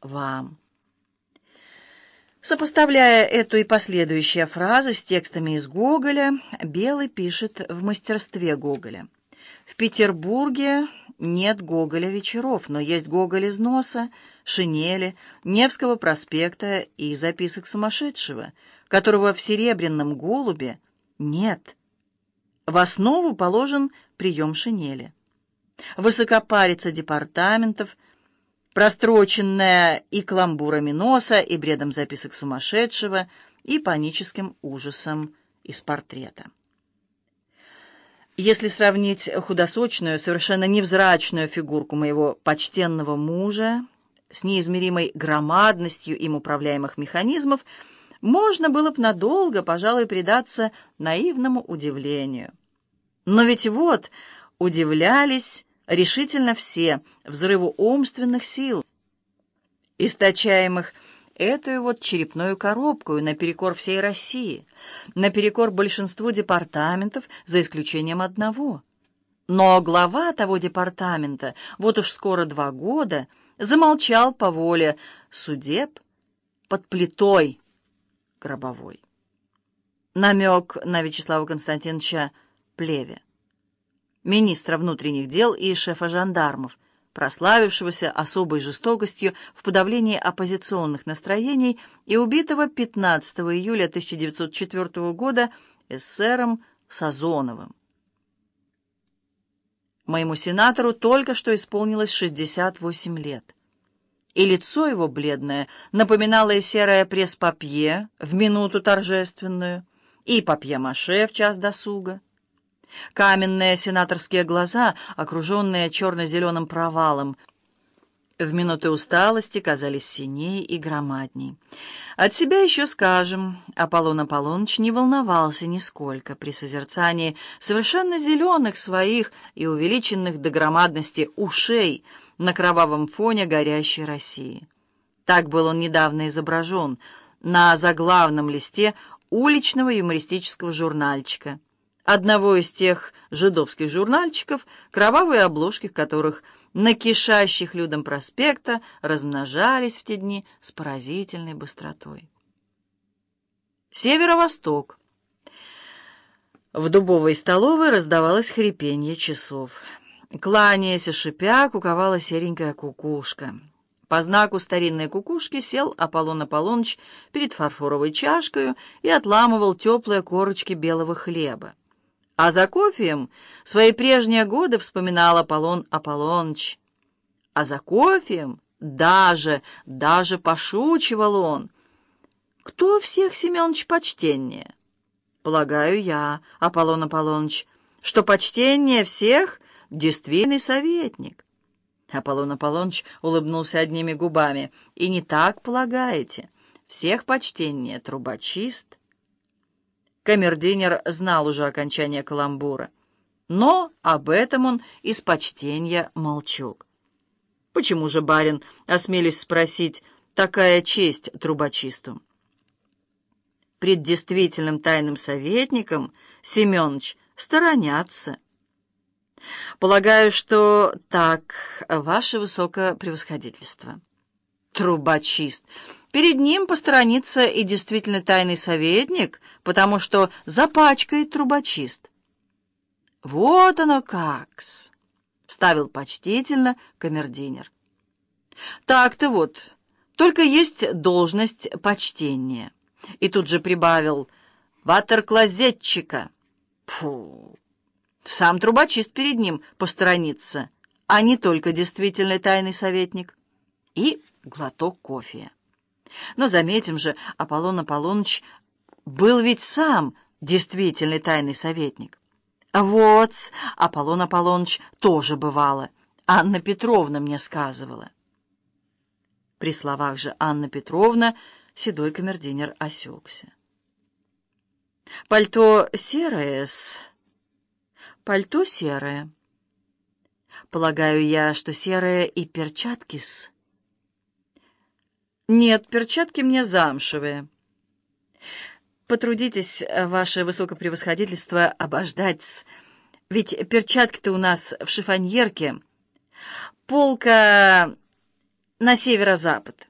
вам. Сопоставляя эту и последующие фразы с текстами из Гоголя, Белый пишет в мастерстве Гоголя. В Петербурге нет Гоголя вечеров, но есть Гоголь из носа, шинели, Невского проспекта и записок сумасшедшего, которого в «Серебряном голубе» нет. В основу положен прием шинели. Высокопарица департаментов – простроченная и кламбурами носа, и бредом записок сумасшедшего, и паническим ужасом из портрета. Если сравнить худосочную, совершенно невзрачную фигурку моего почтенного мужа с неизмеримой громадностью им управляемых механизмов, можно было бы надолго, пожалуй, предаться наивному удивлению. Но ведь вот удивлялись решительно все взрыву умственных сил, источаемых эту вот черепную коробку наперекор всей России, наперекор большинству департаментов, за исключением одного. Но глава того департамента, вот уж скоро два года, замолчал по воле судеб под плитой гробовой. Намек на Вячеслава Константиновича Плеве министра внутренних дел и шефа жандармов, прославившегося особой жестокостью в подавлении оппозиционных настроений и убитого 15 июля 1904 года эсером Сазоновым. Моему сенатору только что исполнилось 68 лет, и лицо его бледное напоминало и серое пресс-папье в минуту торжественную, и папье-маше в час досуга. Каменные сенаторские глаза, окруженные черно-зеленым провалом, в минуты усталости казались синей и громадней. От себя еще скажем, Аполлон Аполлоныч не волновался нисколько при созерцании совершенно зеленых своих и увеличенных до громадности ушей на кровавом фоне горящей России. Так был он недавно изображен на заглавном листе уличного юмористического журнальчика — одного из тех жидовских журнальчиков, кровавые обложки которых на кишащих людям проспекта размножались в те дни с поразительной быстротой. Северо-восток. В дубовой столовой раздавалось хрипенье часов. Кланяясь и шипя, куковала серенькая кукушка. По знаку старинной кукушки сел Аполлон Аполлоныч перед фарфоровой чашкой и отламывал теплые корочки белого хлеба. А за кофеем свои прежние годы вспоминал Аполлон Аполлоныч. А за кофеем даже, даже пошучивал он. Кто всех, Семенович, почтеннее? Полагаю я, Аполлон Аполлоныч, что почтеннее всех действительный советник. Аполлон Аполлоныч улыбнулся одними губами. И не так полагаете. Всех почтеннее трубочист, Камердинер знал уже окончание каламбура. Но об этом он из почтения молчок. Почему же, барин, осмелись спросить, такая честь трубочисту? Пред действительным тайным советником Семенович сторонятся. Полагаю, что так, ваше высокопревосходительство. Трубочист. Перед ним посторонится и действительно тайный советник, потому что запачкает трубочист. «Вот оно как-с!» — вставил почтительно камердинер. «Так-то вот, только есть должность почтения». И тут же прибавил «ватерклозетчика». Фу! Сам трубочист перед ним посторонится, а не только действительный тайный советник. И глоток кофе. Но заметим же, Аполлон Аполлоныч был ведь сам действительный тайный советник. Вот, Аполлон Аполлоныч тоже бывало. Анна Петровна мне сказывала. При словах же Анна Петровна седой камердинер осекся. Пальто серое-с. Пальто серое. Полагаю я, что серое и перчатки-с. «Нет, перчатки мне замшевые». «Потрудитесь, ваше высокопревосходительство, обождать Ведь перчатки-то у нас в шифоньерке. Полка на северо-запад».